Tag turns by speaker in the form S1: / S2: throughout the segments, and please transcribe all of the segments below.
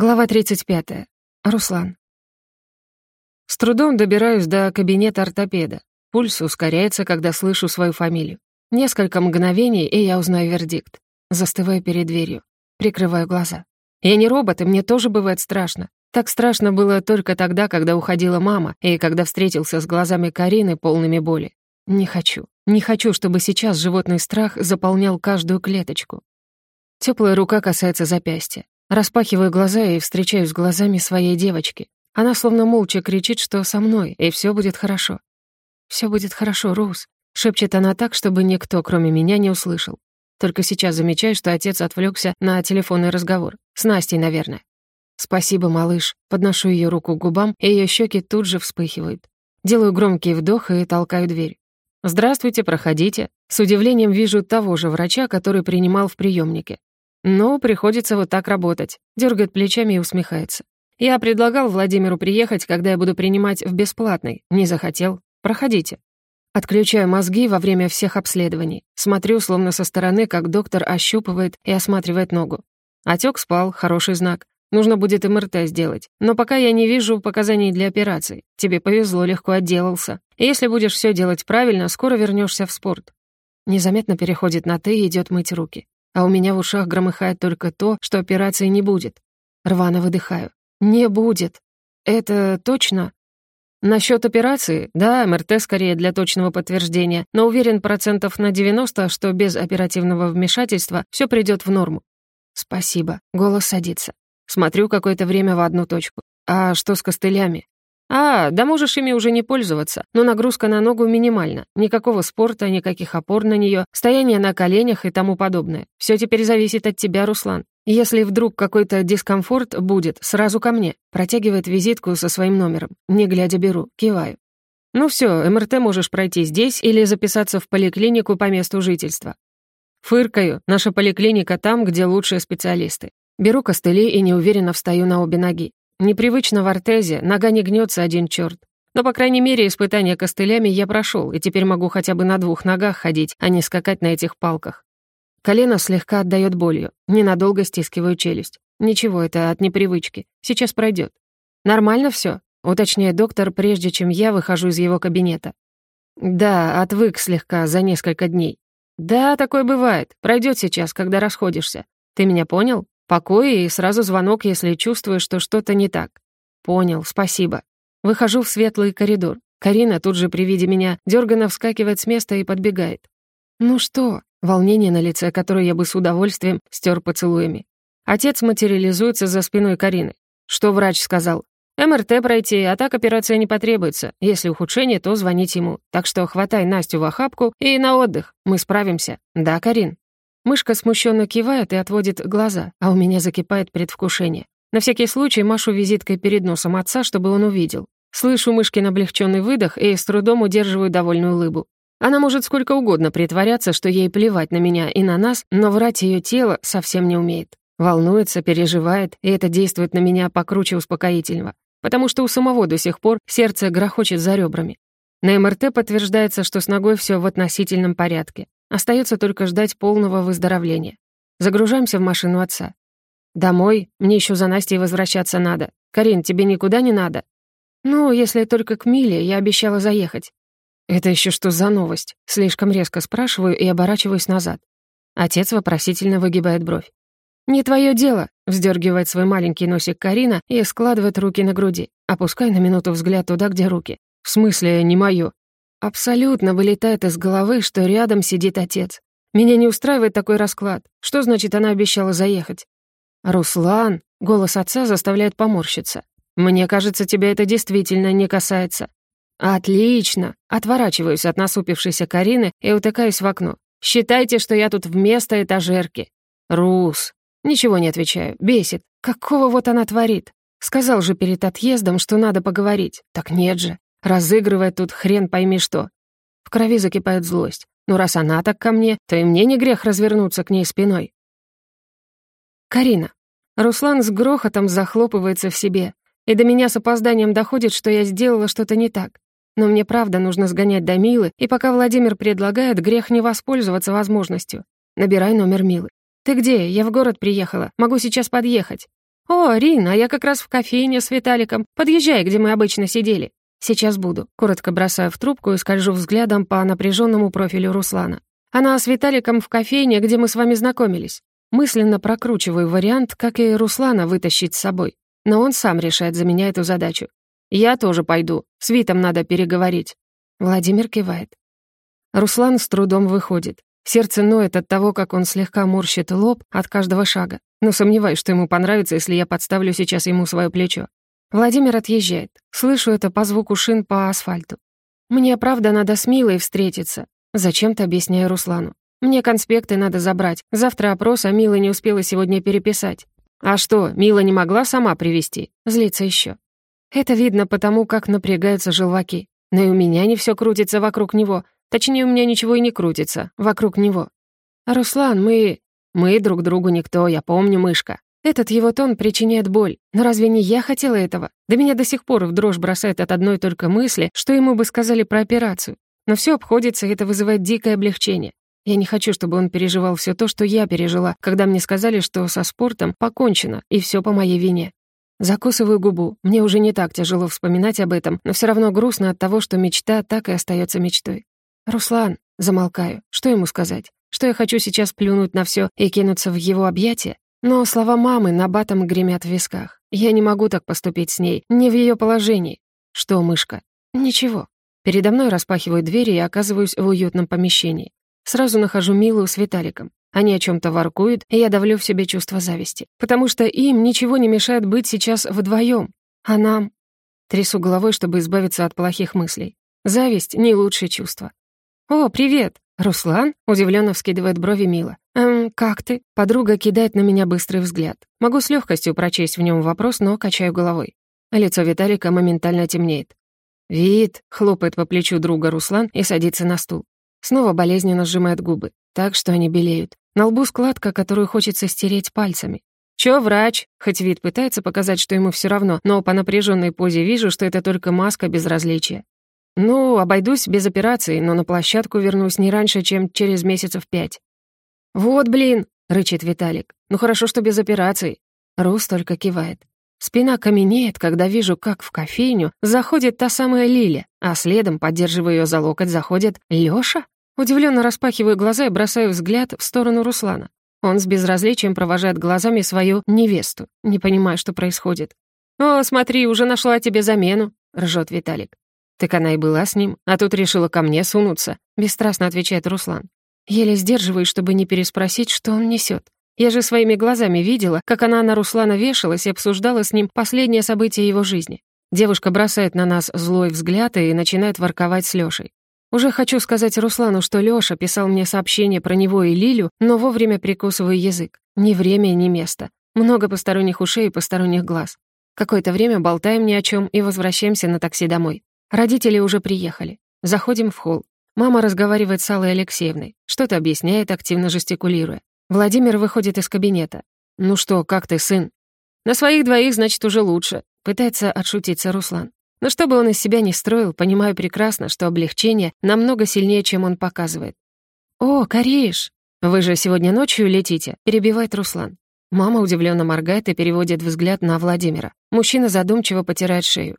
S1: Глава 35. Руслан. С трудом добираюсь до кабинета ортопеда. Пульс ускоряется, когда слышу свою фамилию. Несколько мгновений, и я узнаю вердикт. Застываю перед дверью. Прикрываю глаза. Я не робот, и мне тоже бывает страшно. Так страшно было только тогда, когда уходила мама, и когда встретился с глазами Карины, полными боли. Не хочу. Не хочу, чтобы сейчас животный страх заполнял каждую клеточку. Теплая рука касается запястья. Распахиваю глаза и встречаюсь глазами своей девочки. Она словно молча кричит, что со мной, и все будет хорошо. Все будет хорошо, Рус», — шепчет она так, чтобы никто, кроме меня, не услышал. Только сейчас замечаю, что отец отвлекся на телефонный разговор. С Настей, наверное. «Спасибо, малыш». Подношу ее руку к губам, и ее щеки тут же вспыхивают. Делаю громкий вдох и толкаю дверь. «Здравствуйте, проходите». С удивлением вижу того же врача, который принимал в приемнике. «Ну, приходится вот так работать», — дергает плечами и усмехается. «Я предлагал Владимиру приехать, когда я буду принимать в бесплатный. Не захотел. Проходите». Отключаю мозги во время всех обследований. Смотрю, словно со стороны, как доктор ощупывает и осматривает ногу. Отек спал, хороший знак. Нужно будет МРТ сделать. Но пока я не вижу показаний для операции. Тебе повезло, легко отделался. И если будешь все делать правильно, скоро вернешься в спорт. Незаметно переходит на «ты» и идет мыть руки а у меня в ушах громыхает только то, что операции не будет. Рвано выдыхаю. Не будет. Это точно? Насчет операции, да, МРТ скорее для точного подтверждения, но уверен процентов на 90, что без оперативного вмешательства все придет в норму. Спасибо. Голос садится. Смотрю какое-то время в одну точку. А что с костылями? «А, да можешь ими уже не пользоваться, но нагрузка на ногу минимальна. Никакого спорта, никаких опор на нее, стояние на коленях и тому подобное. Все теперь зависит от тебя, Руслан. Если вдруг какой-то дискомфорт будет, сразу ко мне». Протягивает визитку со своим номером. Не глядя беру, киваю. «Ну все, МРТ можешь пройти здесь или записаться в поликлинику по месту жительства». Фыркаю, наша поликлиника там, где лучшие специалисты. Беру костыли и неуверенно встаю на обе ноги. Непривычно в артезе, нога не гнется один черт. Но, по крайней мере, испытания костылями я прошел, и теперь могу хотя бы на двух ногах ходить, а не скакать на этих палках. Колено слегка отдает болью. Ненадолго стискиваю челюсть. Ничего, это от непривычки. Сейчас пройдет. Нормально все, уточняет доктор, прежде чем я выхожу из его кабинета. Да, отвык слегка за несколько дней. Да, такое бывает. Пройдет сейчас, когда расходишься. Ты меня понял? Покой и сразу звонок, если чувствую, что что-то не так. Понял, спасибо. Выхожу в светлый коридор. Карина тут же при виде меня дёрганно вскакивает с места и подбегает. «Ну что?» Волнение на лице, которое я бы с удовольствием стер поцелуями. Отец материализуется за спиной Карины. Что врач сказал? МРТ пройти, а так операция не потребуется. Если ухудшение, то звонить ему. Так что хватай Настю в охапку и на отдых. Мы справимся. Да, Карин? Мышка смущенно кивает и отводит глаза, а у меня закипает предвкушение. На всякий случай машу визиткой перед носом отца, чтобы он увидел. Слышу мышкин облегченный выдох и с трудом удерживаю довольную улыбу. Она может сколько угодно притворяться, что ей плевать на меня и на нас, но врать ее тело совсем не умеет. Волнуется, переживает, и это действует на меня покруче успокоительного, потому что у самого до сих пор сердце грохочет за ребрами. На МРТ подтверждается, что с ногой все в относительном порядке. Остается только ждать полного выздоровления. Загружаемся в машину отца. «Домой? Мне еще за Настей возвращаться надо. Карин, тебе никуда не надо?» «Ну, если только к Миле, я обещала заехать». «Это еще что за новость?» Слишком резко спрашиваю и оборачиваюсь назад. Отец вопросительно выгибает бровь. «Не твое дело», — вздергивает свой маленький носик Карина и складывает руки на груди, опуская на минуту взгляд туда, где руки. «В смысле, не мое? Абсолютно вылетает из головы, что рядом сидит отец. Меня не устраивает такой расклад. Что значит, она обещала заехать? «Руслан!» — голос отца заставляет поморщиться. «Мне кажется, тебя это действительно не касается». «Отлично!» — отворачиваюсь от насупившейся Карины и утыкаюсь в окно. «Считайте, что я тут вместо этажерки». «Рус!» Ничего не отвечаю. Бесит. Какого вот она творит? Сказал же перед отъездом, что надо поговорить. Так нет же. Разыгрывает тут хрен пойми что. В крови закипает злость. Ну, раз она так ко мне, то и мне не грех развернуться к ней спиной. Карина. Руслан с грохотом захлопывается в себе, и до меня с опозданием доходит, что я сделала что-то не так. Но мне правда нужно сгонять до Милы, и пока Владимир предлагает, грех не воспользоваться возможностью. Набирай номер Милы. «Ты где? Я в город приехала. Могу сейчас подъехать». «О, Рин, а я как раз в кофейне с Виталиком. Подъезжай, где мы обычно сидели». «Сейчас буду», — коротко бросаю в трубку и скольжу взглядом по напряженному профилю Руслана. «Она с Виталиком в кофейне, где мы с вами знакомились. Мысленно прокручиваю вариант, как и Руслана вытащить с собой. Но он сам решает за меня эту задачу. «Я тоже пойду. С Витом надо переговорить». Владимир кивает. Руслан с трудом выходит. Сердце ноет от того, как он слегка морщит лоб от каждого шага. Но сомневаюсь, что ему понравится, если я подставлю сейчас ему свое плечо. Владимир отъезжает. Слышу это по звуку шин по асфальту. Мне, правда, надо с Милой встретиться. Зачем-то объясняю Руслану. Мне конспекты надо забрать. Завтра опрос, а Мила не успела сегодня переписать. А что, Мила не могла сама привести? Злится еще. Это видно потому, как напрягаются желваки. Но и у меня не все крутится вокруг него. Точнее, у меня ничего и не крутится вокруг него. «Руслан, мы... Мы друг другу никто, я помню, мышка. Этот его тон причиняет боль. Но разве не я хотела этого? Да меня до сих пор в дрожь бросает от одной только мысли, что ему бы сказали про операцию. Но все обходится, и это вызывает дикое облегчение. Я не хочу, чтобы он переживал все то, что я пережила, когда мне сказали, что со спортом покончено, и все по моей вине. Закусываю губу. Мне уже не так тяжело вспоминать об этом, но все равно грустно от того, что мечта так и остается мечтой. «Руслан», замолкаю, что ему сказать? Что я хочу сейчас плюнуть на все и кинуться в его объятия? Но слова мамы на батом гремят в висках. Я не могу так поступить с ней, не в ее положении. Что, мышка? Ничего. Передо мной распахиваю двери и оказываюсь в уютном помещении. Сразу нахожу Милу с Виталиком. Они о чем то воркуют, и я давлю в себе чувство зависти. Потому что им ничего не мешает быть сейчас вдвоем, А нам... Трясу головой, чтобы избавиться от плохих мыслей. Зависть — не лучшее чувство. «О, привет!» Руслан удивленно вскидывает брови Мила. «Эм, как ты?» Подруга кидает на меня быстрый взгляд. Могу с легкостью прочесть в нем вопрос, но качаю головой. Лицо Виталика моментально темнеет. «Вид!» — хлопает по плечу друга Руслан и садится на стул. Снова болезненно сжимает губы, так что они белеют. На лбу складка, которую хочется стереть пальцами. «Чё, врач?» Хоть вид пытается показать, что ему все равно, но по напряженной позе вижу, что это только маска безразличия. «Ну, обойдусь без операции, но на площадку вернусь не раньше, чем через месяцев пять». «Вот, блин!» — рычит Виталик. «Ну хорошо, что без операции». Рус только кивает. Спина каменеет, когда вижу, как в кофейню заходит та самая Лиля, а следом, поддерживая ее за локоть, заходит Лёша. Удивленно распахиваю глаза и бросаю взгляд в сторону Руслана. Он с безразличием провожает глазами свою невесту, не понимая, что происходит. «О, смотри, уже нашла тебе замену», — ржет Виталик. «Так она и была с ним, а тут решила ко мне сунуться», — бесстрастно отвечает Руслан. Еле сдерживаюсь, чтобы не переспросить, что он несет. Я же своими глазами видела, как она на Руслана вешалась и обсуждала с ним последнее событие его жизни. Девушка бросает на нас злой взгляд и начинает ворковать с Лёшей. Уже хочу сказать Руслану, что Лёша писал мне сообщение про него и Лилю, но вовремя прикусываю язык. Ни время, ни место. Много посторонних ушей и посторонних глаз. Какое-то время болтаем ни о чем и возвращаемся на такси домой. Родители уже приехали. Заходим в холл. Мама разговаривает с Аллой Алексеевной, что-то объясняет, активно жестикулируя. Владимир выходит из кабинета. «Ну что, как ты, сын?» «На своих двоих, значит, уже лучше», — пытается отшутиться Руслан. Но что бы он из себя не строил, понимаю прекрасно, что облегчение намного сильнее, чем он показывает. «О, Кореш, вы же сегодня ночью летите», — перебивает Руслан. Мама удивленно моргает и переводит взгляд на Владимира. Мужчина задумчиво потирает шею.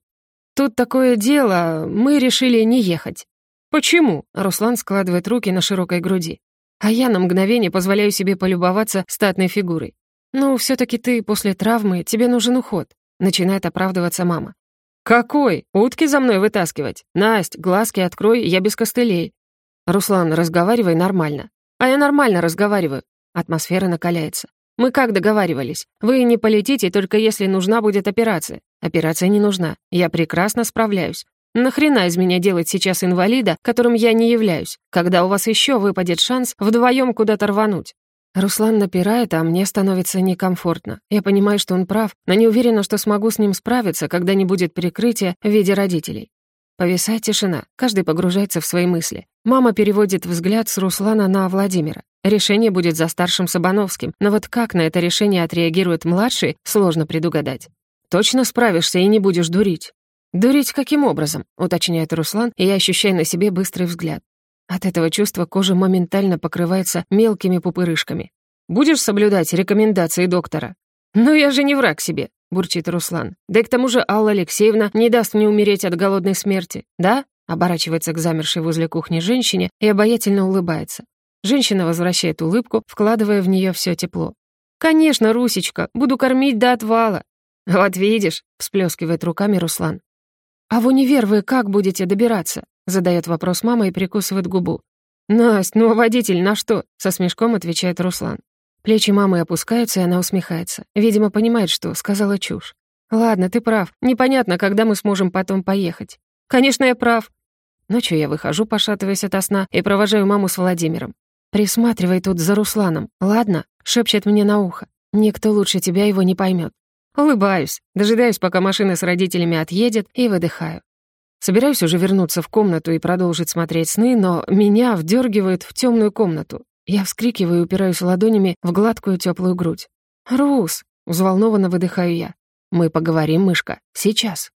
S1: «Тут такое дело, мы решили не ехать». «Почему?» — Руслан складывает руки на широкой груди. А я на мгновение позволяю себе полюбоваться статной фигурой. «Ну, все таки ты после травмы, тебе нужен уход», — начинает оправдываться мама. «Какой? Утки за мной вытаскивать? Насть, глазки открой, я без костылей». «Руслан, разговаривай нормально». «А я нормально разговариваю». Атмосфера накаляется. Мы как договаривались? Вы не полетите, только если нужна будет операция. Операция не нужна. Я прекрасно справляюсь. Нахрена из меня делать сейчас инвалида, которым я не являюсь, когда у вас еще выпадет шанс вдвоем куда-то рвануть? Руслан напирает, а мне становится некомфортно. Я понимаю, что он прав, но не уверена, что смогу с ним справиться, когда не будет прикрытия в виде родителей. Повисает тишина, каждый погружается в свои мысли. Мама переводит взгляд с Руслана на Владимира. Решение будет за старшим Сабановским, но вот как на это решение отреагирует младший, сложно предугадать. «Точно справишься и не будешь дурить?» «Дурить каким образом?» — уточняет Руслан, и я ощущаю на себе быстрый взгляд. От этого чувства кожа моментально покрывается мелкими пупырышками. «Будешь соблюдать рекомендации доктора?» «Ну я же не враг себе», — бурчит Руслан. «Да и к тому же Алла Алексеевна не даст мне умереть от голодной смерти, да?» Оборачивается к замершей возле кухни женщине и обаятельно улыбается. Женщина возвращает улыбку, вкладывая в нее все тепло. «Конечно, Русечка, буду кормить до отвала». «Вот видишь», — всплескивает руками Руслан. «А в универ вы как будете добираться?» — задает вопрос мама и прикусывает губу. «Насть, ну а водитель на что?» — со смешком отвечает Руслан. Плечи мамы опускаются, и она усмехается. Видимо, понимает, что сказала чушь. «Ладно, ты прав. Непонятно, когда мы сможем потом поехать». «Конечно, я прав». Ночью я выхожу, пошатываясь от сна, и провожаю маму с Владимиром. «Присматривай тут за Русланом, ладно?» — шепчет мне на ухо. «Никто лучше тебя его не поймет. Улыбаюсь, дожидаюсь, пока машина с родителями отъедет, и выдыхаю. Собираюсь уже вернуться в комнату и продолжить смотреть сны, но меня вдергивают в темную комнату. Я вскрикиваю и упираюсь ладонями в гладкую теплую грудь. «Рус!» — взволнованно выдыхаю я. «Мы поговорим, мышка, сейчас».